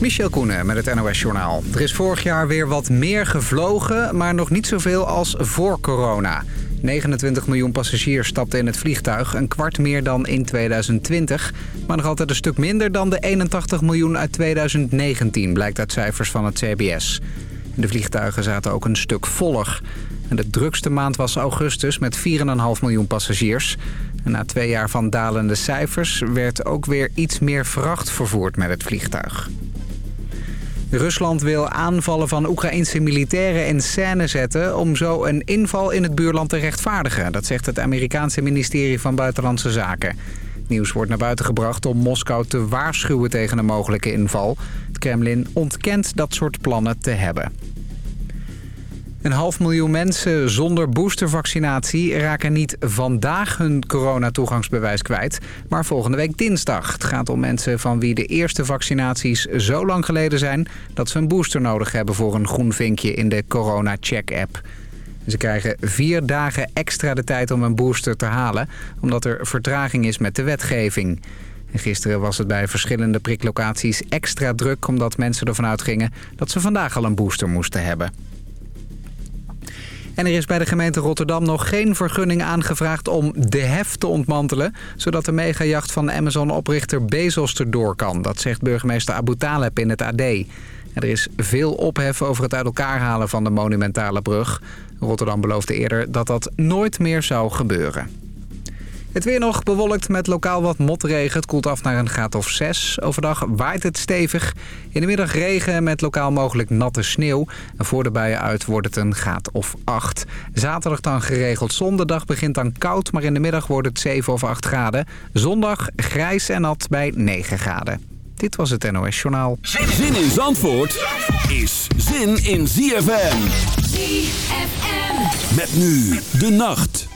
Michel Koenen met het NOS-journaal. Er is vorig jaar weer wat meer gevlogen, maar nog niet zoveel als voor corona. 29 miljoen passagiers stapten in het vliegtuig, een kwart meer dan in 2020. Maar nog altijd een stuk minder dan de 81 miljoen uit 2019, blijkt uit cijfers van het CBS. De vliegtuigen zaten ook een stuk voller. En de drukste maand was augustus met 4,5 miljoen passagiers. Na twee jaar van dalende cijfers werd ook weer iets meer vracht vervoerd met het vliegtuig. Rusland wil aanvallen van Oekraïnse militairen in scène zetten... om zo een inval in het buurland te rechtvaardigen. Dat zegt het Amerikaanse ministerie van Buitenlandse Zaken. Nieuws wordt naar buiten gebracht om Moskou te waarschuwen tegen een mogelijke inval. Het Kremlin ontkent dat soort plannen te hebben. Een half miljoen mensen zonder boostervaccinatie raken niet vandaag hun coronatoegangsbewijs kwijt, maar volgende week dinsdag. Het gaat om mensen van wie de eerste vaccinaties zo lang geleden zijn dat ze een booster nodig hebben voor een groen vinkje in de Corona Check app. Ze krijgen vier dagen extra de tijd om een booster te halen, omdat er vertraging is met de wetgeving. gisteren was het bij verschillende priklocaties extra druk omdat mensen ervan uitgingen dat ze vandaag al een booster moesten hebben. En er is bij de gemeente Rotterdam nog geen vergunning aangevraagd om de hef te ontmantelen... zodat de megajacht van Amazon-oprichter Bezos erdoor kan. Dat zegt burgemeester Abu Taleb in het AD. Er is veel ophef over het uit elkaar halen van de monumentale brug. Rotterdam beloofde eerder dat dat nooit meer zou gebeuren. Het weer nog bewolkt met lokaal wat motregen. Het koelt af naar een graad of 6. Overdag waait het stevig. In de middag regen met lokaal mogelijk natte sneeuw. En voor de buien uit wordt het een graad of 8. Zaterdag dan geregeld zon. De dag begint dan koud, maar in de middag wordt het 7 of 8 graden. Zondag grijs en nat bij 9 graden. Dit was het NOS Journaal. Zin in Zandvoort is zin in ZFM. ZFM. Met nu de nacht.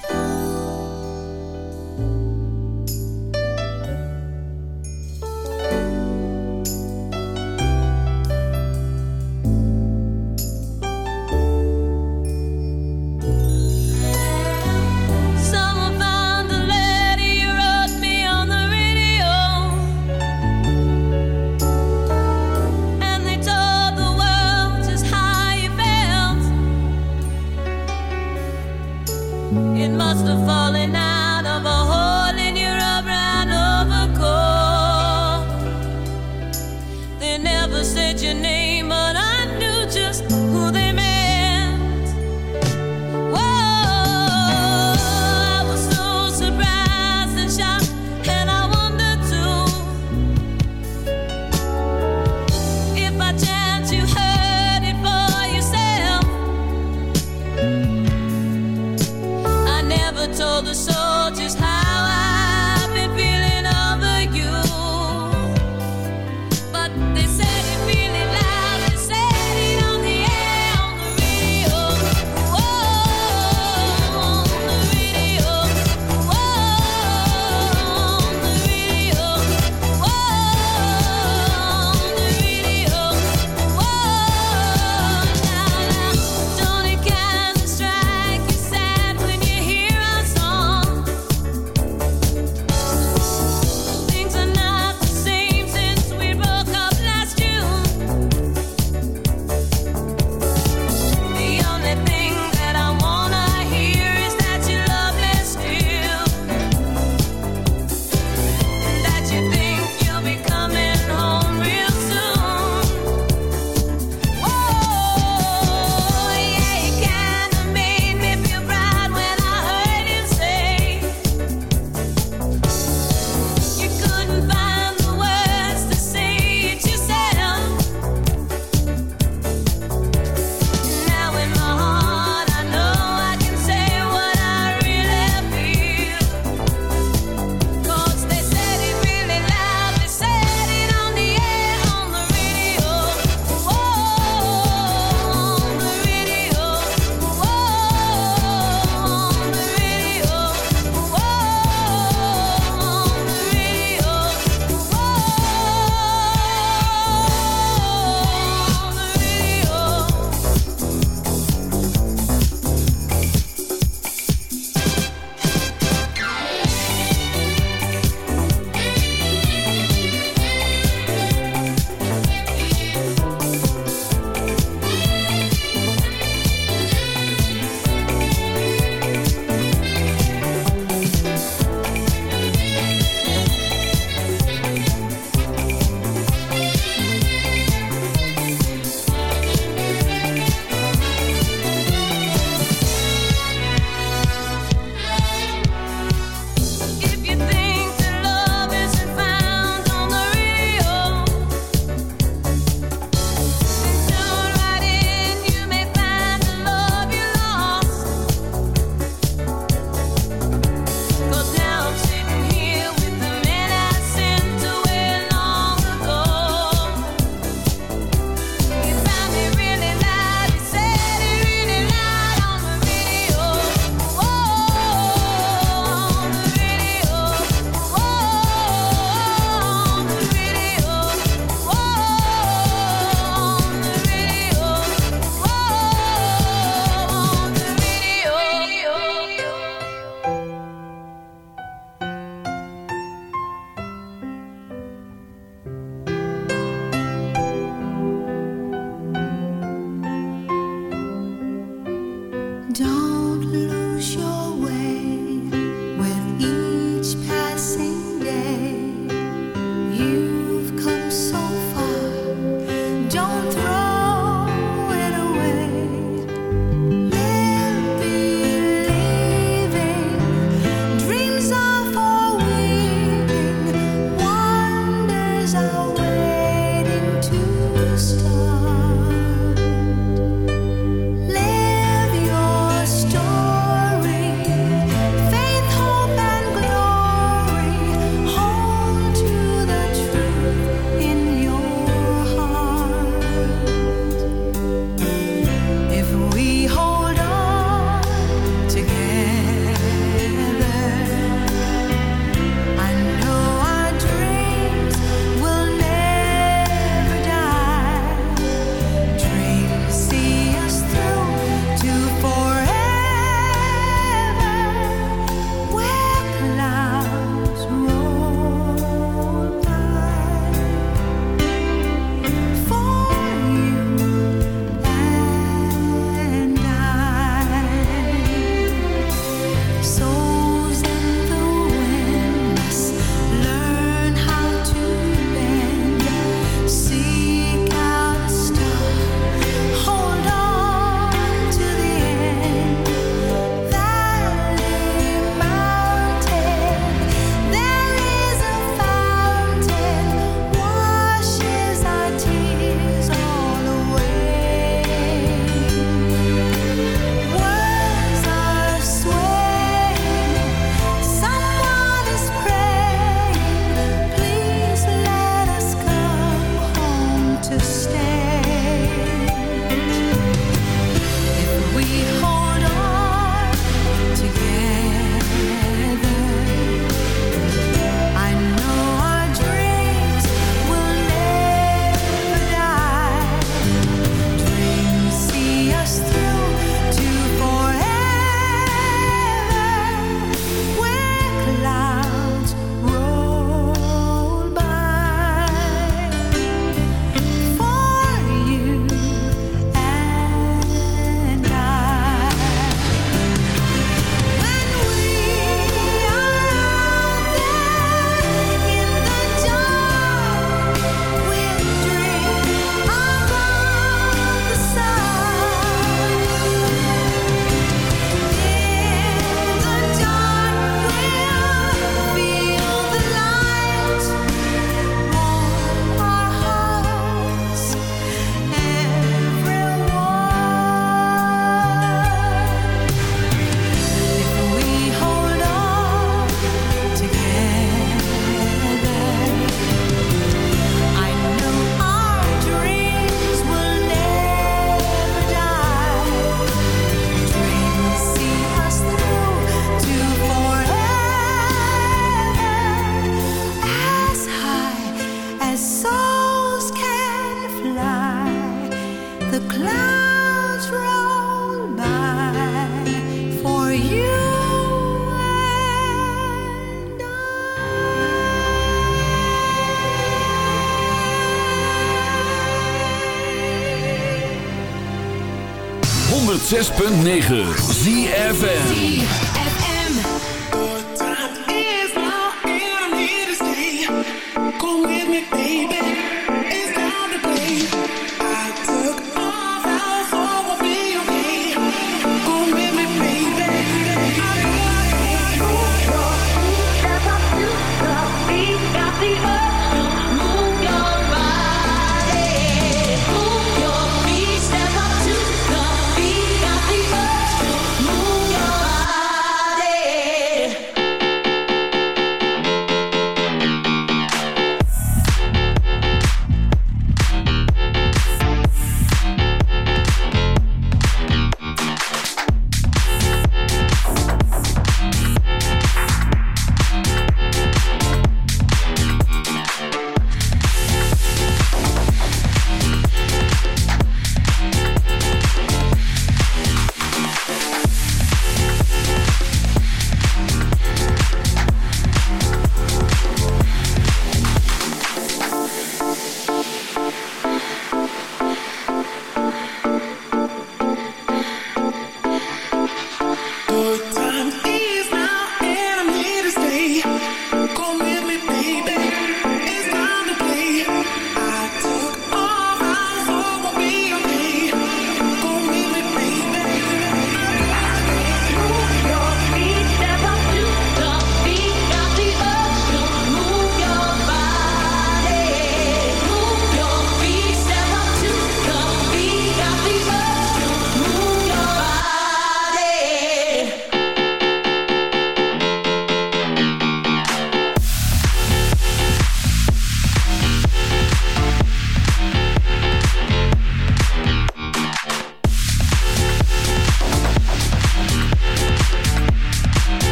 106.9 ZFN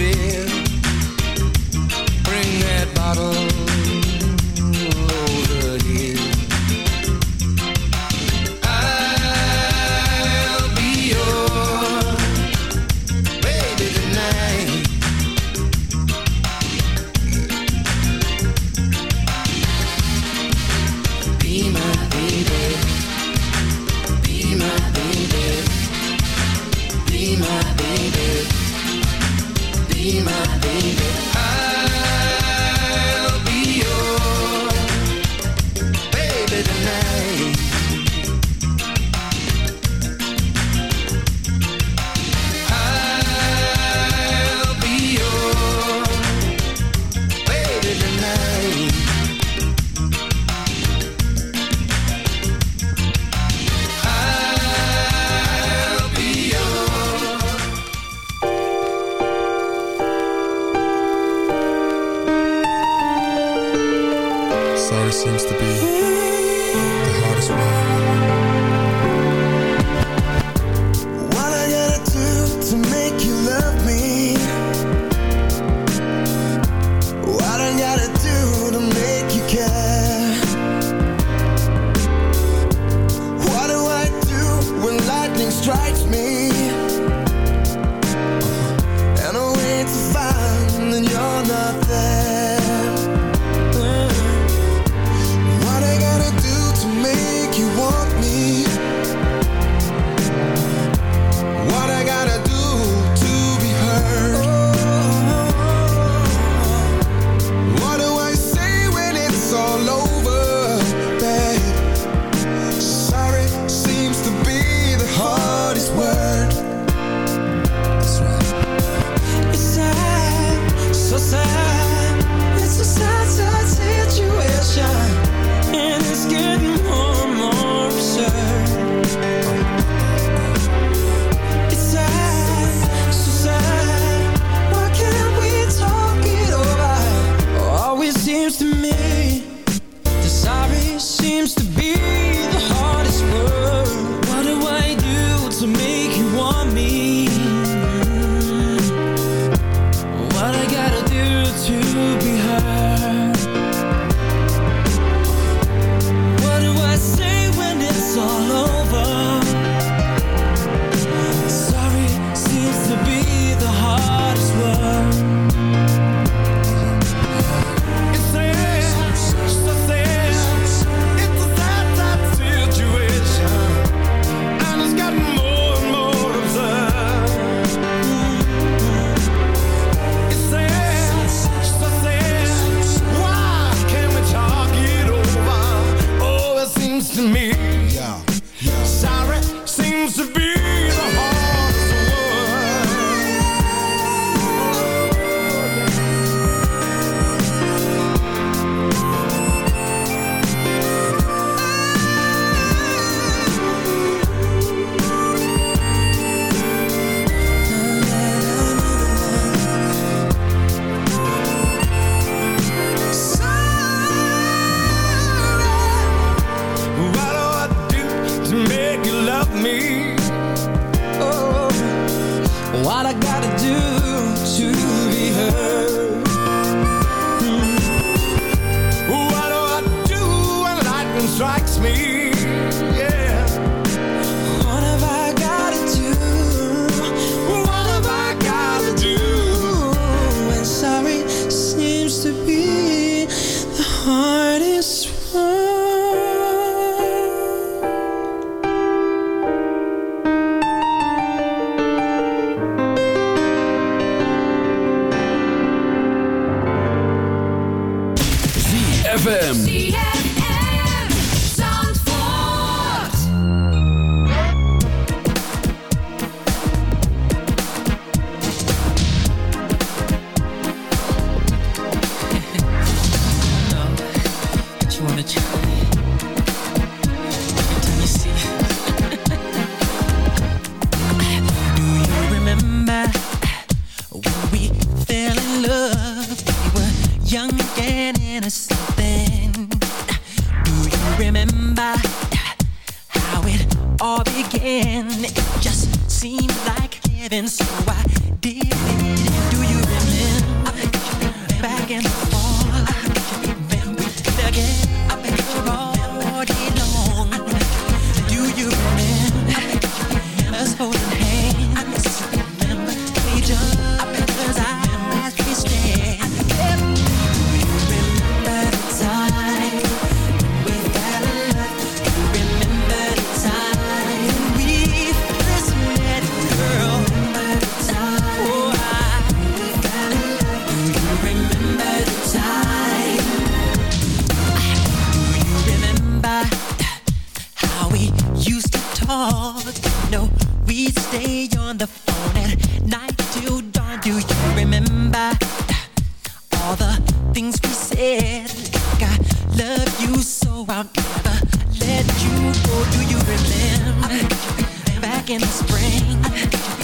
feel on the phone at night till dawn. Do you remember all the things we said? Like I love you so I'll never let you go. Do you remember back in the spring?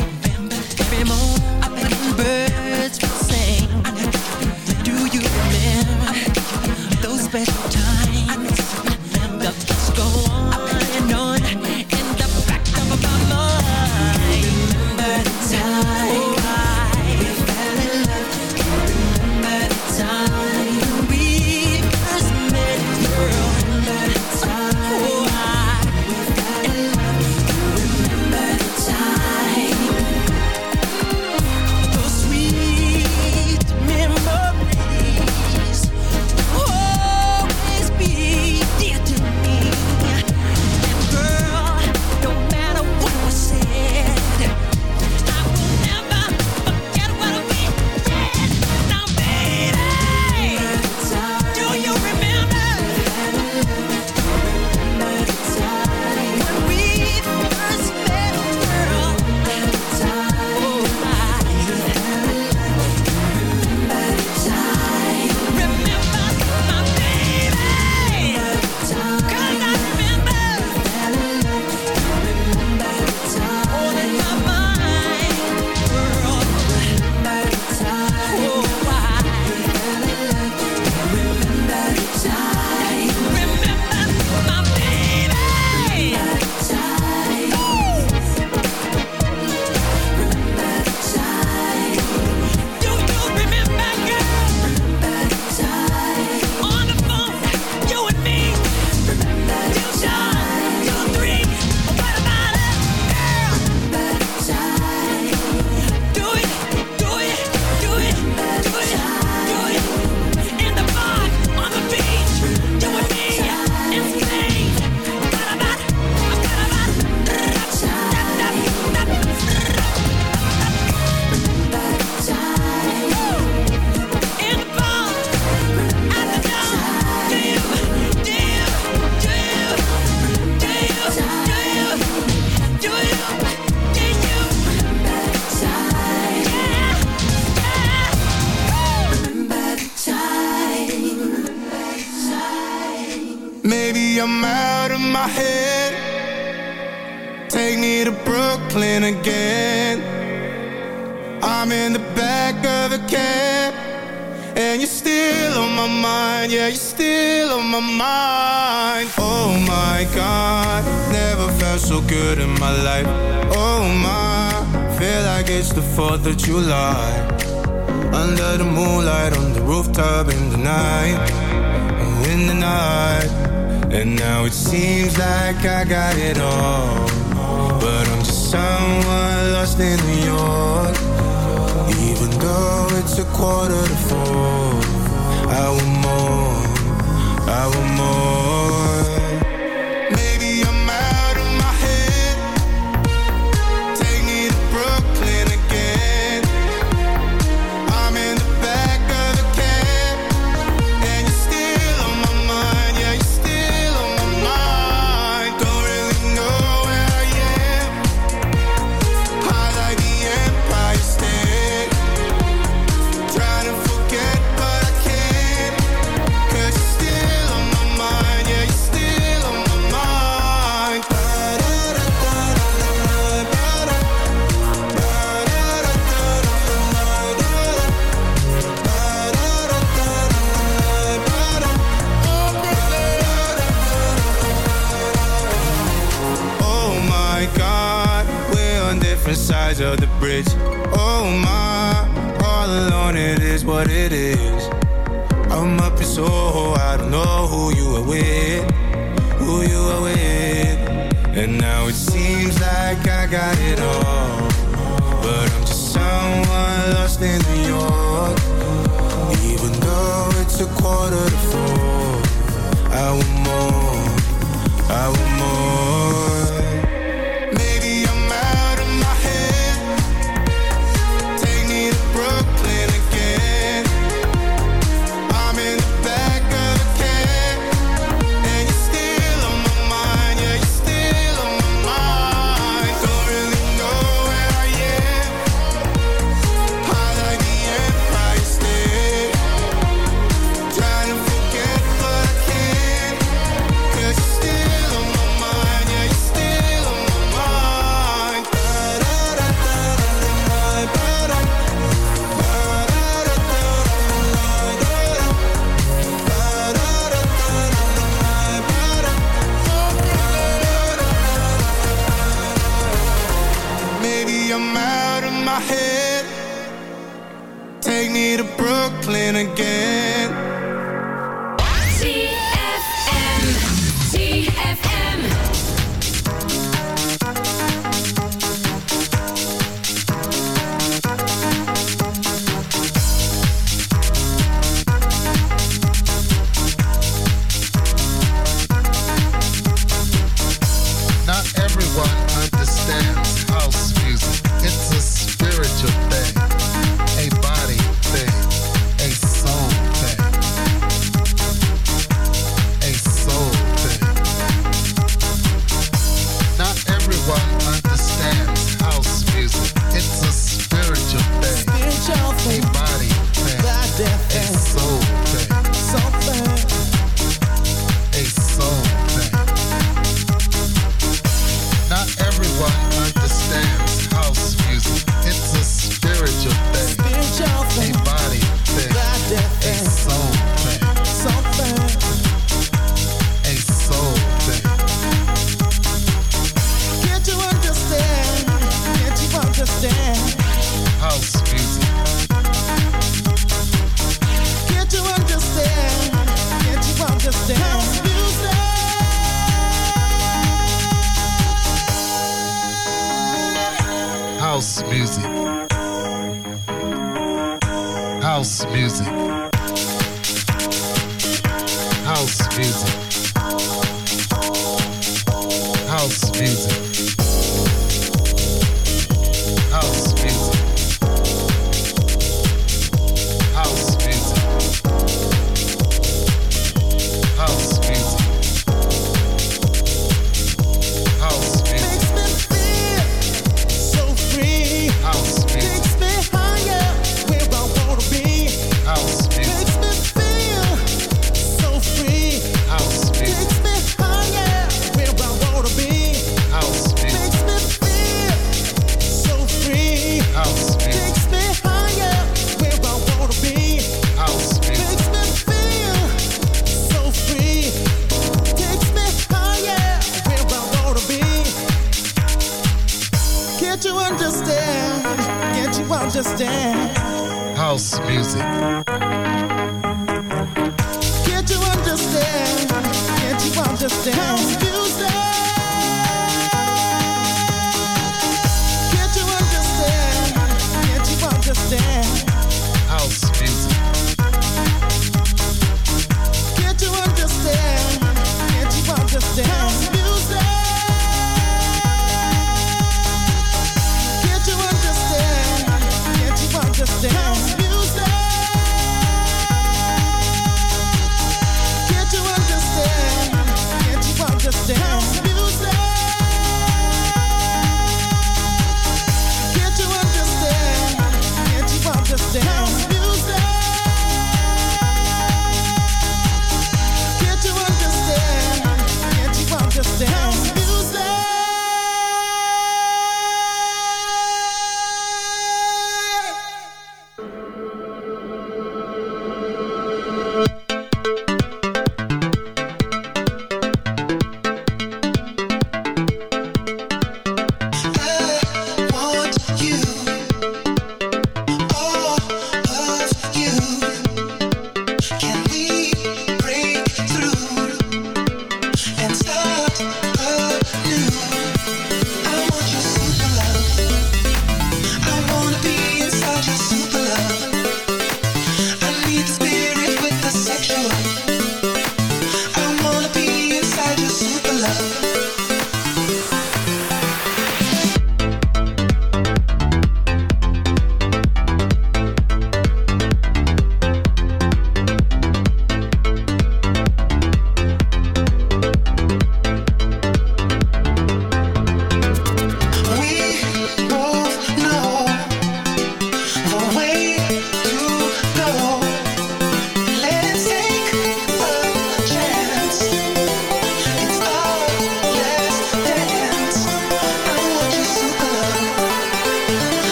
Me to Brooklyn again.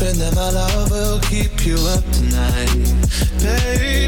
And that my love will keep you up tonight, baby.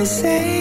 me say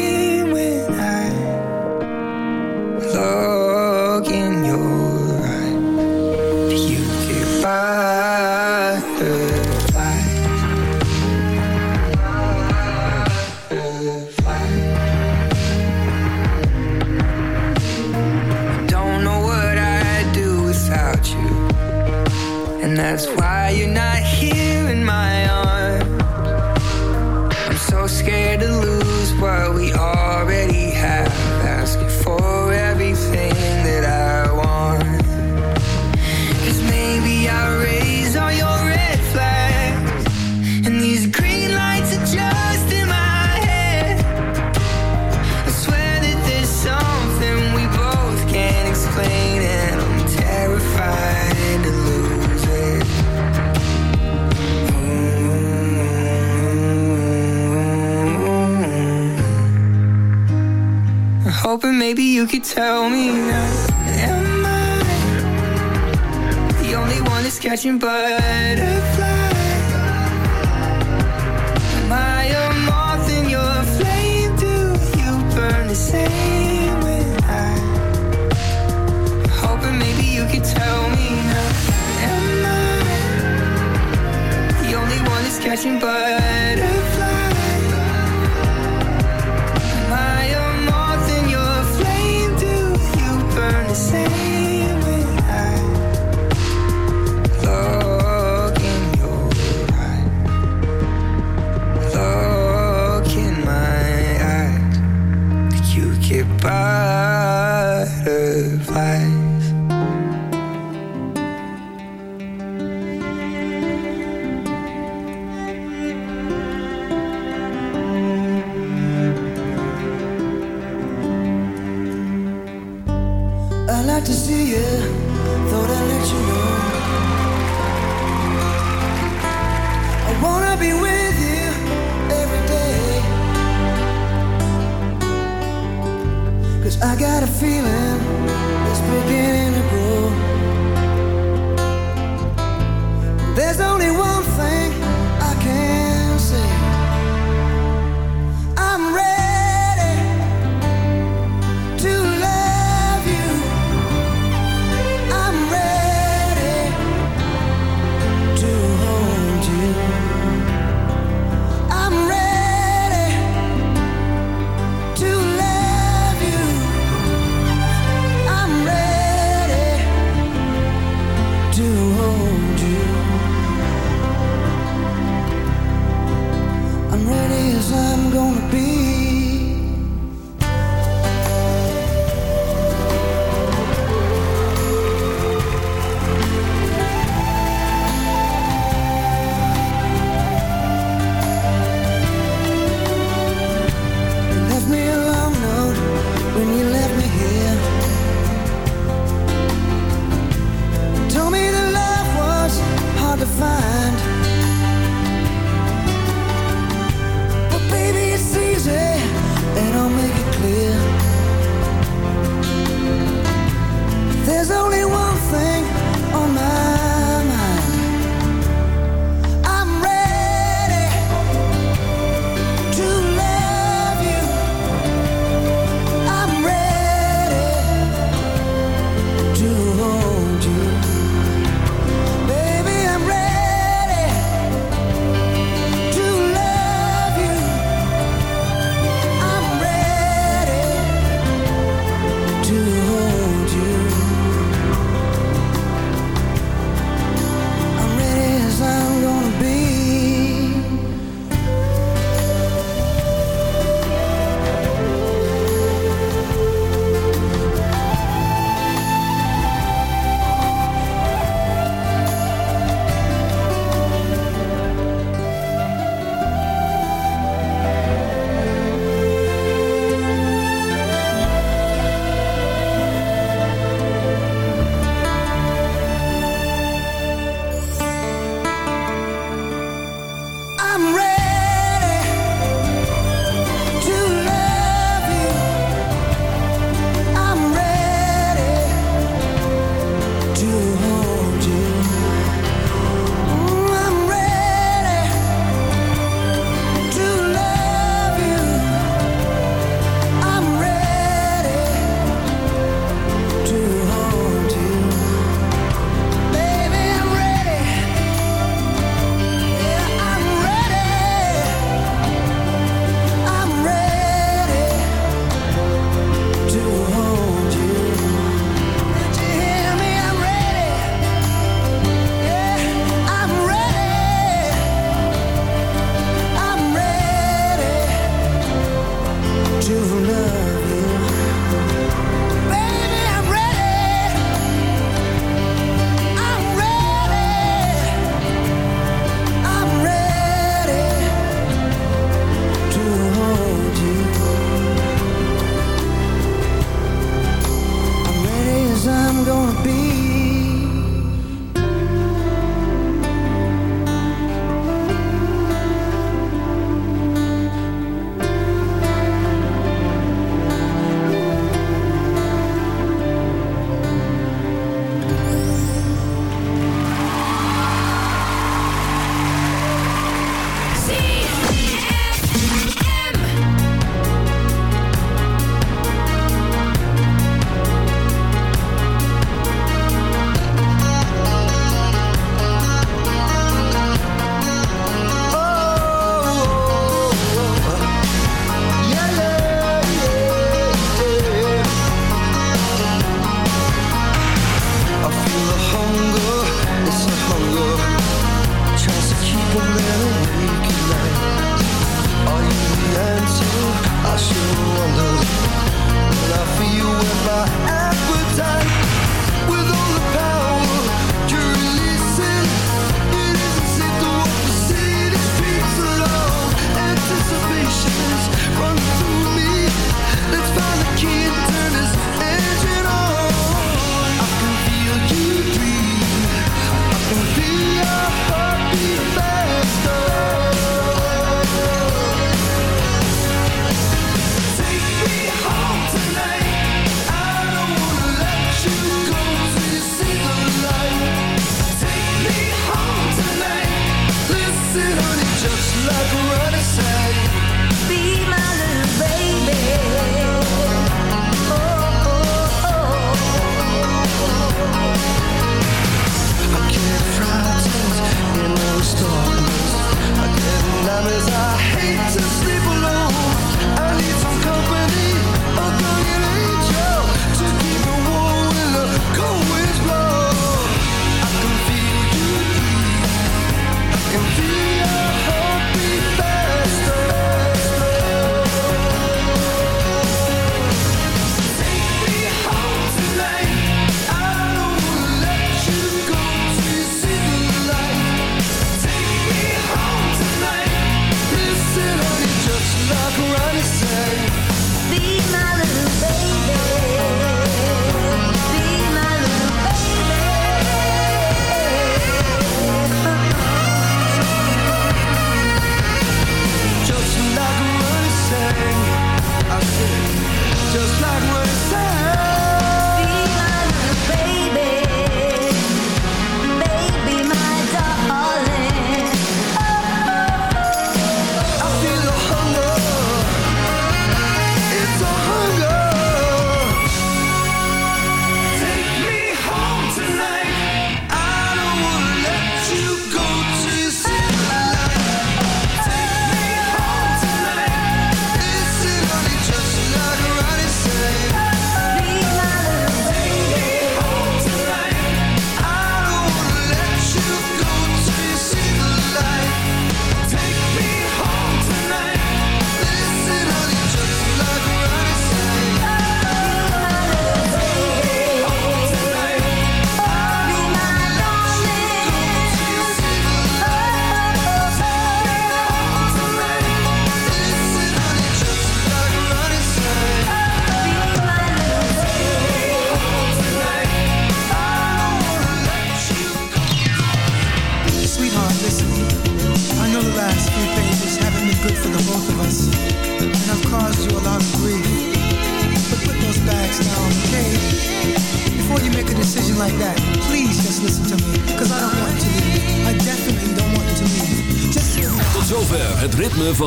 tell me now. Am I the only one that's catching butterflies?